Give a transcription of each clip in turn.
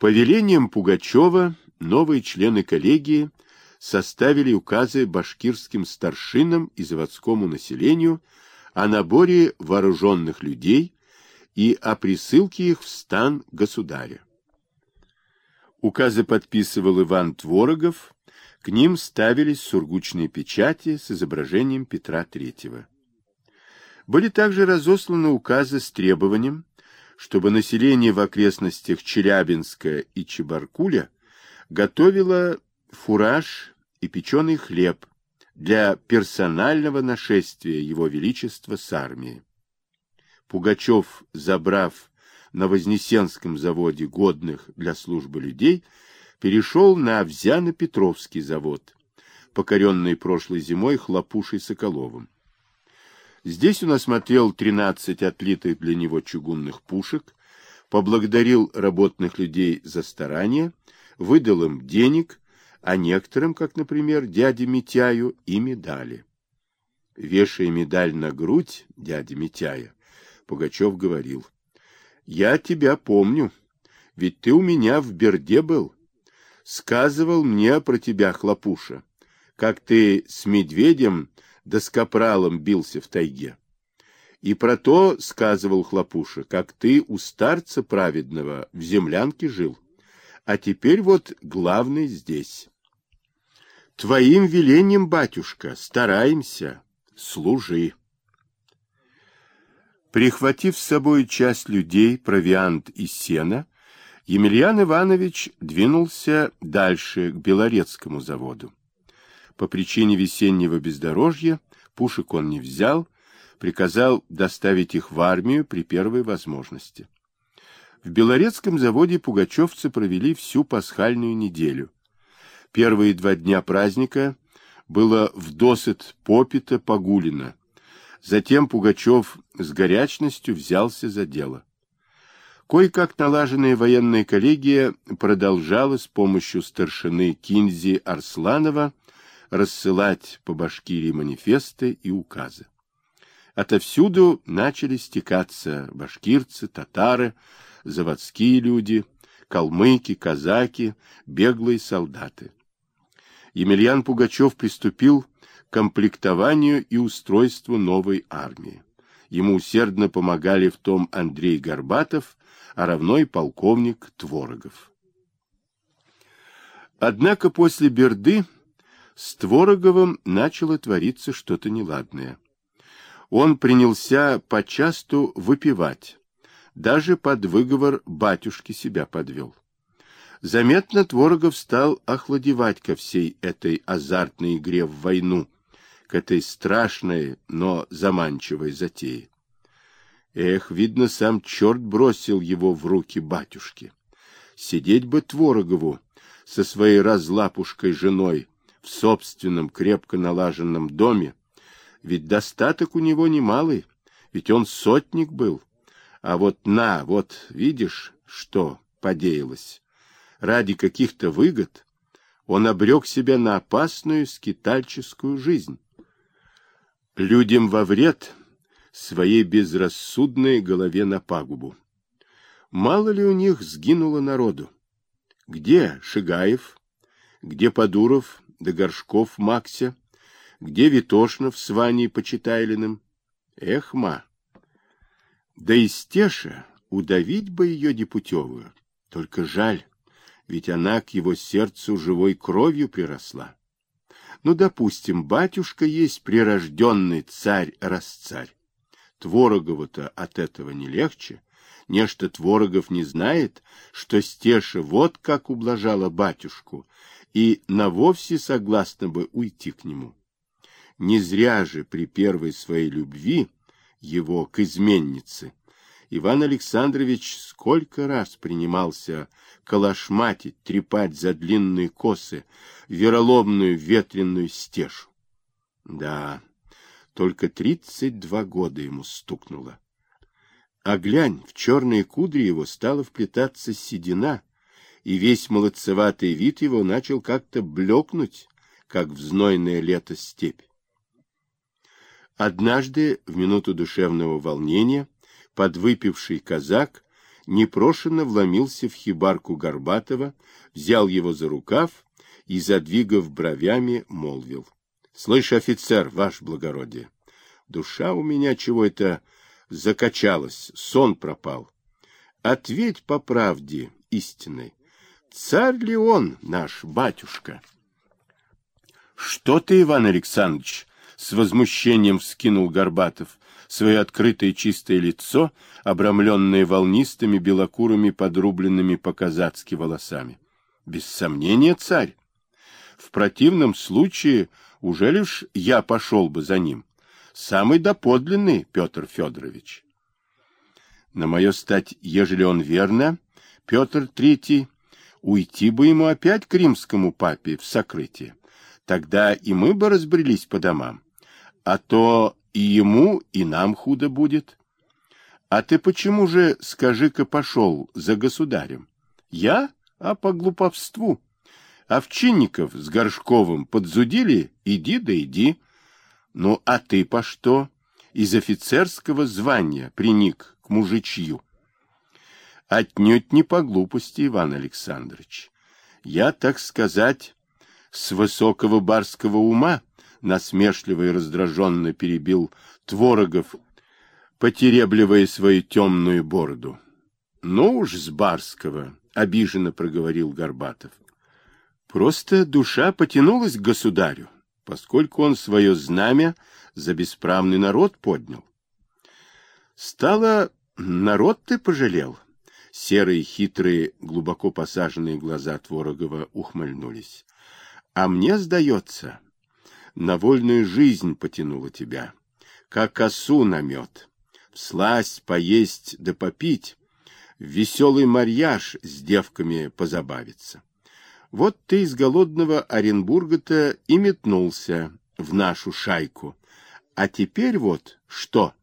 повелениям Пугачева новые члены коллегии составили указы башкирским старшинам и заводскому населению о наборе вооруженных людей и о присылке их в стан государя. Указы подписывал Иван Творогов, к ним ставились сургучные печати с изображением Петра III. Были также разосланы указы с требованием, чтобы население в окрестностях Челябинска и Чебаркуля готовило фураж и печеный хлеб для персонального нашествия Его Величества с армией. Пугачев, забрав на Вознесенском заводе годных для службы людей, перешел на Овзяно-Петровский завод, покоренный прошлой зимой Хлопушей Соколовым. Здесь он осмотрел 13 отлитых для него чугунных пушек, поблагодарил работных людей за старания, выдал им денег, а некоторым, как, например, дяде Митяю, и медали. Вешая медаль на грудь дяде Митяя, Пугачев говорил, «Я тебя помню, ведь ты у меня в Берде был. Сказывал мне про тебя, Хлопуша, как ты с медведем да с капралом бился в тайге. И про то сказывал Хлопуша, как ты у старца праведного в землянке жил. А теперь вот главный здесь. Твоим велением, батюшка, стараемся, служи. Прихватив с собой часть людей, провиант и сена, Емельян Иванович двинулся дальше, к Белорецкому заводу. По причине весеннего бездорожья пушек он не взял, приказал доставить их в армию при первой возможности. В Белорецком заводе пугачевцы провели всю пасхальную неделю. Первые два дня праздника было вдосыт попито погулено. Затем Пугачев с горячностью взялся за дело. Кое-как налаженная военная коллегия продолжала с помощью старшины Кинзи Арсланова рассылать по Башкирии манифесты и указы. Отовсюду начали стекаться башкирцы, татары, заводские люди, калмыки, казаки, беглые солдаты. Емельян Пугачев приступил к комплектованию и устройству новой армии. Ему усердно помогали в том Андрей Горбатов, а равно и полковник Творогов. Однако после Берды с Твороговым начало твориться что-то неладное. Он принялся почасту выпивать, даже под выговор батюшки себя подвел. Заметно Творогов стал охладевать ко всей этой азартной игре в войну, к этой страшной, но заманчивой затее. Эх, видно, сам черт бросил его в руки батюшки. Сидеть бы Творогову со своей разлапушкой женой в собственном крепко налаженном доме, ведь достаток у него немалый, ведь он сотник был. А вот на, вот видишь, что подеялось. Ради каких-то выгод он обрек себя на опасную скитальческую жизнь. Людям во вред, своей безрассудной голове на пагубу. Мало ли у них сгинуло народу. Где Шигаев, где Подуров, да Горшков Макся, где Витошнов с Ваней Почитайлиным. Эх, ма! Да и Стеша, удавить бы ее непутевую. Только жаль, ведь она к его сердцу живой кровью приросла. Ну, допустим, батюшка есть прирожденный царь-расцарь. Творогову-то от этого не легче. Нечто Творогов не знает, что Стеша вот как ублажала батюшку, и на вовсе согласна бы уйти к нему. Не зря же при первой своей любви его к изменнице Иван Александрович сколько раз принимался калашматить, трепать за длинные косы вероломную ветреную стешу. Да, только тридцать два года ему стукнуло. А глянь, в черные кудри его стала вплетаться седина, и весь молодцеватый вид его начал как-то блекнуть, как в знойное лето степь. Однажды, в минуту душевного волнения, подвыпивший казак непрошенно вломился в хибарку Горбатова, взял его за рукав и, задвигав бровями, молвил. — Слышь, офицер, ваш благородие, душа у меня чего это закачалась, сон пропал. Ответь по правде истинной. Царь ли он, наш батюшка? — Что ты, Иван Александрович? — с возмущением вскинул Горбатов свое открытое чистое лицо, обрамленное волнистыми белокурыми подрубленными по-казацки волосами. Без сомнения, царь. В противном случае уже лишь я пошел бы за ним. Самый доподлинный Петр Федорович. На мое стать, ежели он верно, Петр Третий, уйти бы ему опять к римскому папе в сокрытие. Тогда и мы бы разбрелись по домам. А то и ему, и нам худо будет. А ты почему же, скажи-ка, пошел за государем? Я? А по глуповству. Овчинников с Горшковым подзудили? Иди да иди. Ну, а ты по что? Из офицерского звания приник к мужичью. Отнюдь не по глупости, Иван Александрович. Я, так сказать, с высокого барского ума, насмешливо и раздраженно перебил Творогов, потеребливая свою темную бороду. — Ну уж с барского, — обиженно проговорил Горбатов. Просто душа потянулась к государю, поскольку он свое знамя за бесправный народ поднял. Стало, народ ты пожалел. Серые, хитрые, глубоко посаженные глаза Творогова ухмыльнулись. А мне сдается, на вольную жизнь потянула тебя, как осу на мед, всласть поесть да попить, в веселый марьяж с девками позабавиться. Вот ты из голодного Оренбурга-то и метнулся в нашу шайку. А теперь вот что?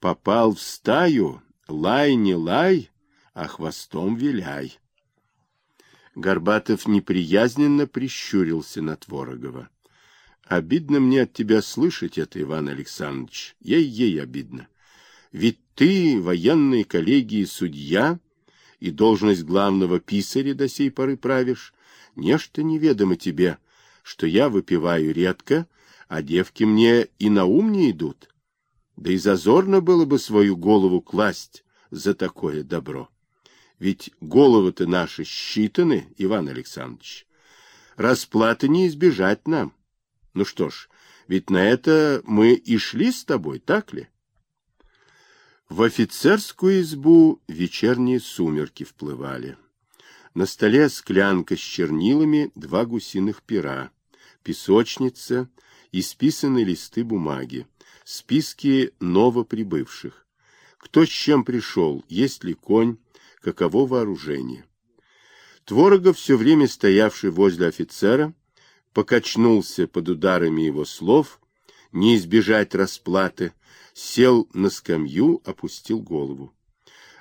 Попал в стаю, лай не лай, а хвостом виляй. Горбатов неприязненно прищурился на Творогова. Обидно мне от тебя слышать это, Иван Александрович. Ей-ей обидно. Ведь ты, военной коллегии судья, и должность главного писаря до сей поры правишь, нечто неведомо тебе, что я выпиваю редко, а девки мне и на ум не идут. Да и зазорно было бы свою голову класть за такое добро. Ведь головы-то наши считаны, Иван Александрович. Расплаты не избежать нам. Ну что ж, ведь на это мы и шли с тобой, так ли? В офицерскую избу вечерние сумерки вплывали. На столе склянка с чернилами, два гусиных пера, песочница, исписанные листы бумаги, списки новоприбывших. Кто с чем пришел, есть ли конь, каково вооружение. Творогов, все время стоявший возле офицера, покачнулся под ударами его слов, не избежать расплаты, сел на скамью, опустил голову.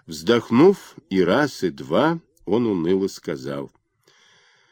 Вздохнув и раз, и два, он уныло сказал —